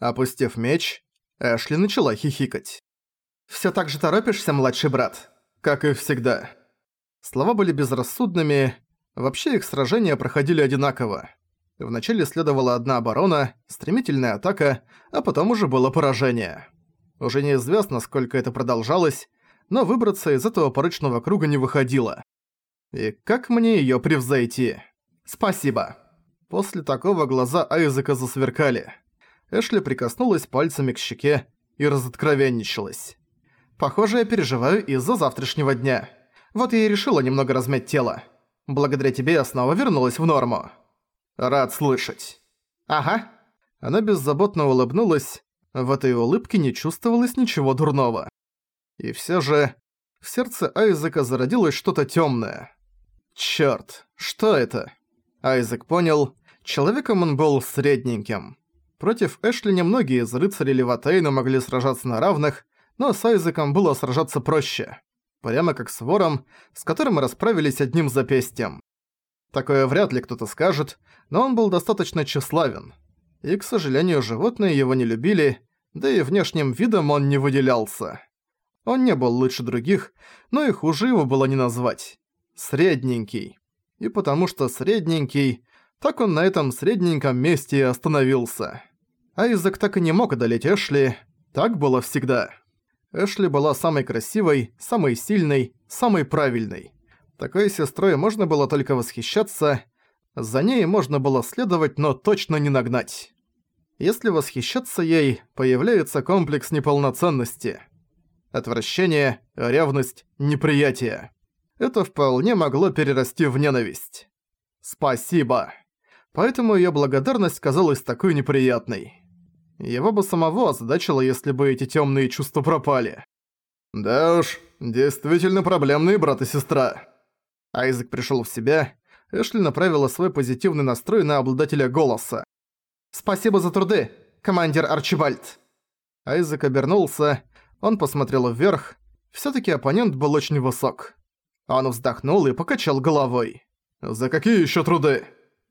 Опустив меч, Эшли начала хихикать. «Всё так же торопишься, младший брат?» «Как и всегда». Слова были безрассудными, вообще их сражения проходили одинаково. Вначале следовала одна оборона, стремительная атака, а потом уже было поражение. Уже неизвестно, сколько это продолжалось, но выбраться из этого порочного круга не выходило. И как мне её превзойти? Спасибо. После такого глаза Айзека засверкали. Эшли прикоснулась пальцами к щеке и разоткровенничалась. «Похоже, я переживаю из-за завтрашнего дня. Вот я и решила немного размять тело. Благодаря тебе я снова вернулась в норму». «Рад слышать». «Ага». Она беззаботно улыбнулась. В этой улыбке не чувствовалось ничего дурного. И всё же в сердце Айзека зародилось что-то тёмное. Чёрт, что это? Айзек понял, человеком он был средненьким. Против Эшли немногие из рыцарей Леватейна могли сражаться на равных, но с Айзеком было сражаться проще. Прямо как с вором, с которым мы расправились одним запястьем. Такое вряд ли кто-то скажет, но он был достаточно тщеславен. И, к сожалению, животные его не любили, да и внешним видом он не выделялся. Он не был лучше других, но и хуже его было не назвать. Средненький. И потому что средненький, так он на этом средненьком месте и остановился. Айзек так и не мог одолеть Эшли, так было всегда. Эшли была самой красивой, самой сильной, самой правильной. Такой сестрой можно было только восхищаться, за ней можно было следовать, но точно не нагнать. Если восхищаться ей, появляется комплекс неполноценности. Отвращение, ревность, неприятие. Это вполне могло перерасти в ненависть. Спасибо. Поэтому её благодарность казалась такой неприятной. Его бы самого озадачило, если бы эти тёмные чувства пропали. Да уж, действительно проблемные брат и сестра. Айзек пришёл в себя. Эшли направила свой позитивный настрой на обладателя голоса. «Спасибо за труды, командир Арчибальд!» Айзек обернулся, он посмотрел вверх. Всё-таки оппонент был очень высок. Он вздохнул и покачал головой. «За какие ещё труды?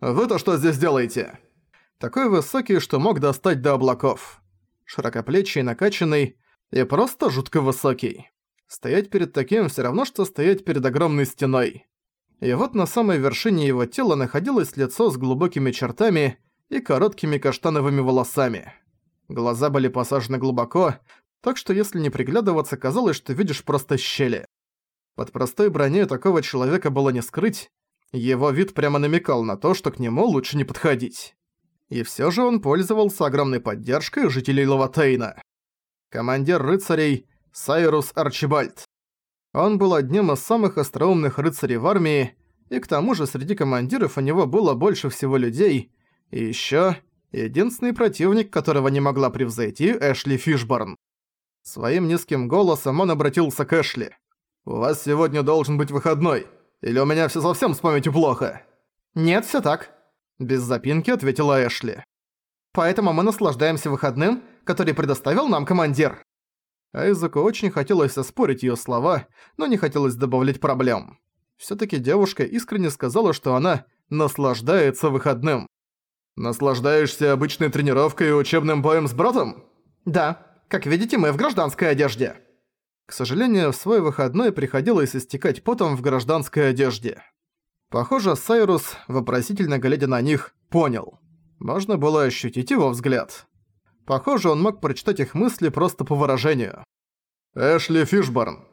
Вы-то что здесь делаете?» Такой высокий, что мог достать до облаков. Широкоплечий, накачанный и просто жутко высокий. Стоять перед таким все равно, что стоять перед огромной стеной. И вот на самой вершине его тела находилось лицо с глубокими чертами и короткими каштановыми волосами. Глаза были посажены глубоко, так что если не приглядываться, казалось, что видишь просто щели. Под простой броней такого человека было не скрыть, его вид прямо намекал на то, что к нему лучше не подходить. И всё же он пользовался огромной поддержкой жителей Лаватейна. Командир рыцарей Сайрус Арчибальд. Он был одним из самых остроумных рыцарей в армии, и к тому же среди командиров у него было больше всего людей, и ещё единственный противник, которого не могла превзойти Эшли Фишборн. Своим низким голосом он обратился к Эшли. «У вас сегодня должен быть выходной, или у меня всё совсем с памятью плохо?» «Нет, всё так», без запинки ответила Эшли. «Поэтому мы наслаждаемся выходным, который предоставил нам командир». Айзеку очень хотелось оспорить её слова, но не хотелось добавлять проблем. Всё-таки девушка искренне сказала, что она наслаждается выходным. «Наслаждаешься обычной тренировкой и учебным боем с братом?» «Да. Как видите, мы в гражданской одежде». К сожалению, в свой выходной приходилось истекать потом в гражданской одежде. Похоже, Сайрус, вопросительно глядя на них, понял. Можно было ощутить его взгляд. Похоже, он мог прочитать их мысли просто по выражению. «Эшли Фишборн».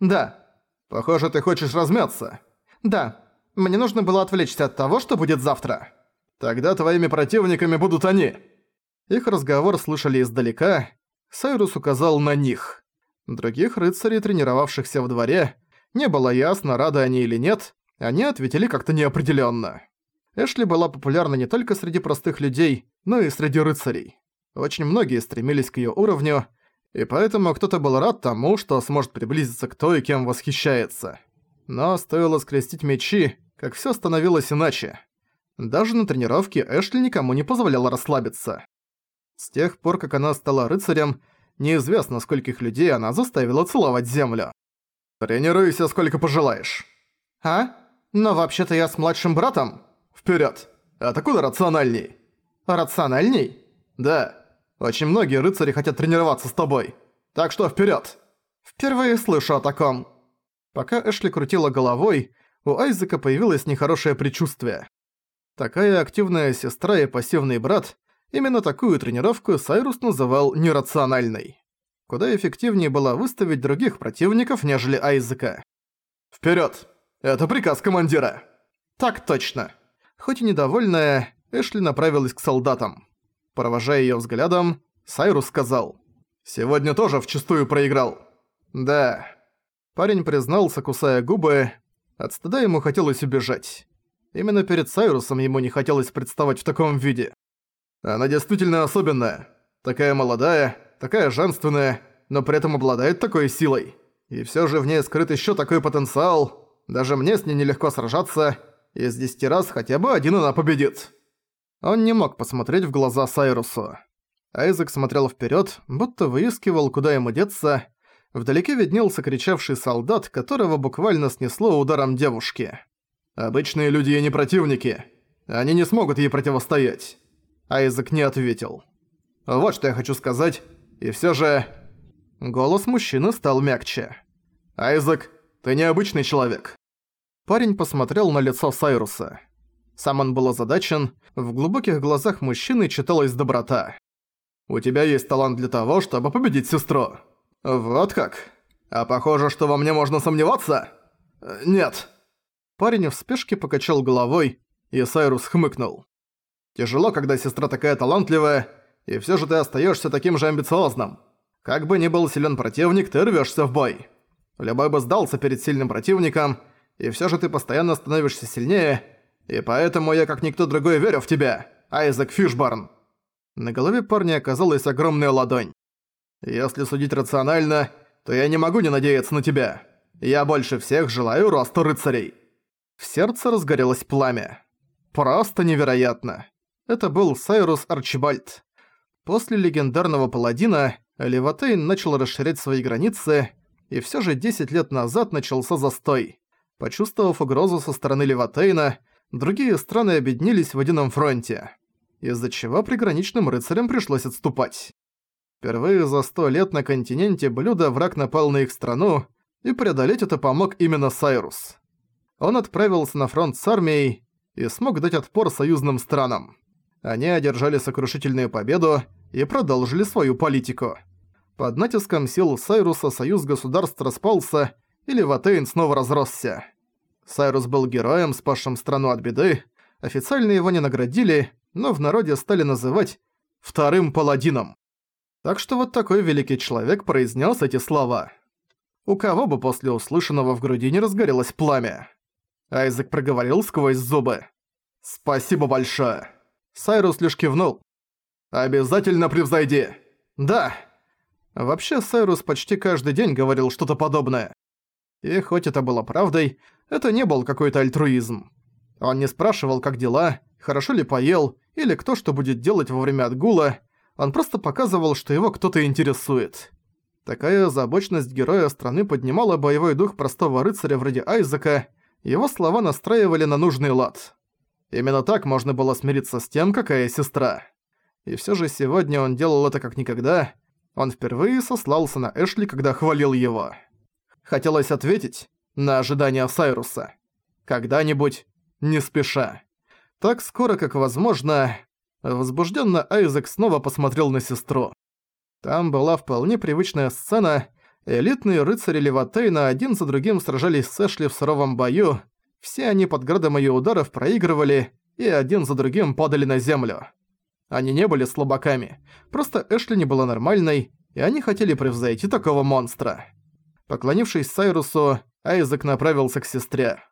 «Да». «Похоже, ты хочешь размяться». «Да. Мне нужно было отвлечься от того, что будет завтра». «Тогда твоими противниками будут они». Их разговор слышали издалека. Сайрус указал на них. Других рыцарей, тренировавшихся в дворе, не было ясно, рады они или нет, они ответили как-то неопределённо. Эшли была популярна не только среди простых людей, но и среди рыцарей. Очень многие стремились к её уровню, и поэтому кто-то был рад тому, что сможет приблизиться к той, кем восхищается. Но стоило скрестить мечи, как всё становилось иначе. Даже на тренировке Эшли никому не позволяла расслабиться. С тех пор, как она стала рыцарем, неизвестно, скольких людей она заставила целовать землю. «Тренируйся сколько пожелаешь». «А?» Но вообще-то я с младшим братом. Вперед! Атакуй рациональней. Рациональней? Да. Очень многие рыцари хотят тренироваться с тобой. Так что вперед! Впервые слышу о таком. Пока Эшли крутила головой, у Айзека появилось нехорошее предчувствие. Такая активная сестра и пассивный брат, именно такую тренировку Сайрус называл нерациональной. Куда эффективнее было выставить других противников, нежели Айзека. «Вперёд! Это приказ командира!» «Так точно!» Хоть и недовольная, Эшли направилась к солдатам. Провожая её взглядом, Сайрус сказал. «Сегодня тоже вчистую проиграл». «Да». Парень признался, кусая губы. От стыда ему хотелось убежать. Именно перед Сайрусом ему не хотелось представать в таком виде. Она действительно особенная. Такая молодая, такая женственная, но при этом обладает такой силой. И всё же в ней скрыт ещё такой потенциал. Даже мне с ней нелегко сражаться. Из десяти раз хотя бы один она победит. Он не мог посмотреть в глаза Сайрусу. Айзек смотрел вперед, будто выискивал, куда ему деться. Вдалеке виднелся кричавший солдат, которого буквально снесло ударом девушки. «Обычные люди и не противники. Они не смогут ей противостоять». Айзек не ответил. «Вот что я хочу сказать. И все же...» Голос мужчины стал мягче. «Айзек, ты необычный человек». Парень посмотрел на лицо Сайруса. Сам он был озадачен, в глубоких глазах мужчины читалась доброта. «У тебя есть талант для того, чтобы победить сестру». «Вот как? А похоже, что во мне можно сомневаться?» «Нет». Парень в спешке покачал головой, и Сайрус хмыкнул. «Тяжело, когда сестра такая талантливая, и всё же ты остаёшься таким же амбициозным. Как бы ни был силен противник, ты рвёшься в бой. Любой бы сдался перед сильным противником, и всё же ты постоянно становишься сильнее, и поэтому я как никто другой верю в тебя, Айзек Фишбарн». На голове парня оказалась огромная ладонь. «Если судить рационально, то я не могу не надеяться на тебя. Я больше всех желаю роста рыцарей». В сердце разгорелось пламя. Просто невероятно. Это был Сайрус Арчибальд. После легендарного паладина Леватейн начал расширять свои границы, и всё же 10 лет назад начался застой. Почувствовав угрозу со стороны Леватейна, другие страны объединились в едином фронте, из-за чего приграничным рыцарям пришлось отступать. Впервые за сто лет на континенте блюда враг напал на их страну, и преодолеть это помог именно Сайрус. Он отправился на фронт с армией и смог дать отпор союзным странам. Они одержали сокрушительную победу и продолжили свою политику. Под натиском сил Сайруса союз государств распался, и Леватейн снова разросся. Сайрус был героем, спасшим страну от беды, официально его не наградили, но в народе стали называть «вторым паладином». Так что вот такой великий человек произнес эти слова. У кого бы после услышанного в груди не разгорелось пламя? Айзек проговорил сквозь зубы. «Спасибо большое». Сайрус лишь кивнул. «Обязательно превзойди!» «Да!» Вообще, Сайрус почти каждый день говорил что-то подобное. И хоть это было правдой, это не был какой-то альтруизм. Он не спрашивал, как дела, хорошо ли поел, или кто что будет делать во время отгула, он просто показывал, что его кто-то интересует. Такая озабоченность героя страны поднимала боевой дух простого рыцаря вроде Айзека, его слова настраивали на нужный лад. Именно так можно было смириться с тем, какая сестра. И всё же сегодня он делал это как никогда. Он впервые сослался на Эшли, когда хвалил его. Хотелось ответить на ожидания Сайруса. Когда-нибудь, не спеша. Так скоро, как возможно, возбужденно Айзек снова посмотрел на сестру. Там была вполне привычная сцена. Элитные рыцари Леватейна один за другим сражались с Эшли в суровом бою. Все они под градом её ударов проигрывали и один за другим падали на землю. Они не были слабаками, просто Эшли не была нормальной, и они хотели превзойти такого монстра. Поклонившись Сайрусу, Айзек направился к сестре.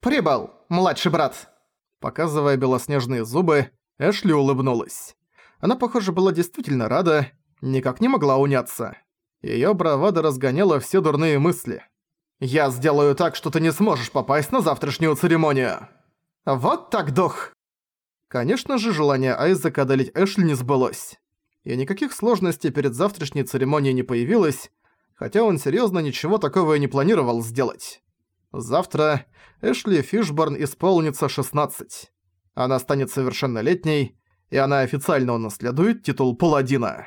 «Прибыл, младший брат!» Показывая белоснежные зубы, Эшли улыбнулась. Она, похоже, была действительно рада, никак не могла уняться. Её бравада разгоняла все дурные мысли. «Я сделаю так, что ты не сможешь попасть на завтрашнюю церемонию!» «Вот так дух!» Конечно же, желание Айзека одолеть Эшли не сбылось. И никаких сложностей перед завтрашней церемонией не появилось, хотя он серьёзно ничего такого и не планировал сделать. Завтра Эшли Фишборн исполнится 16. Она станет совершеннолетней, и она официально унаследует титул паладина.